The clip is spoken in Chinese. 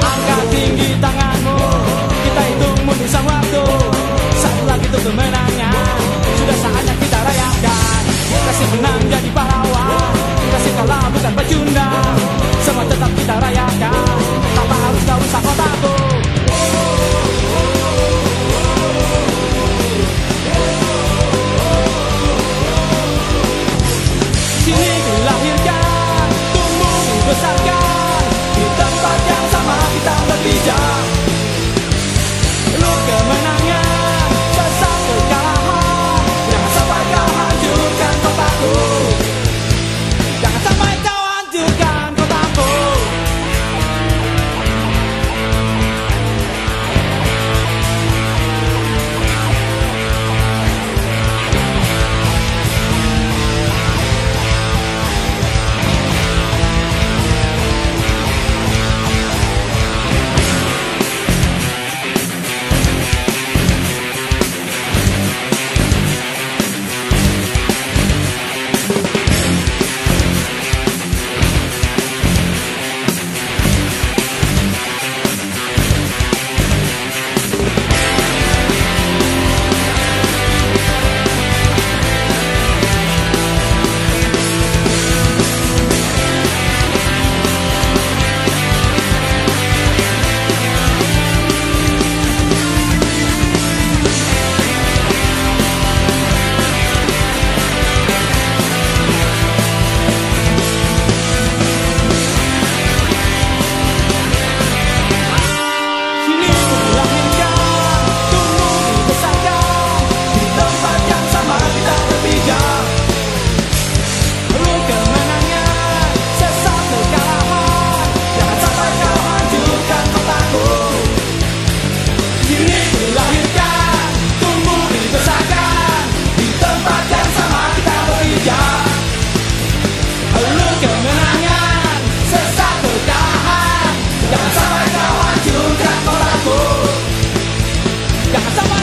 I'm 呀，咱们。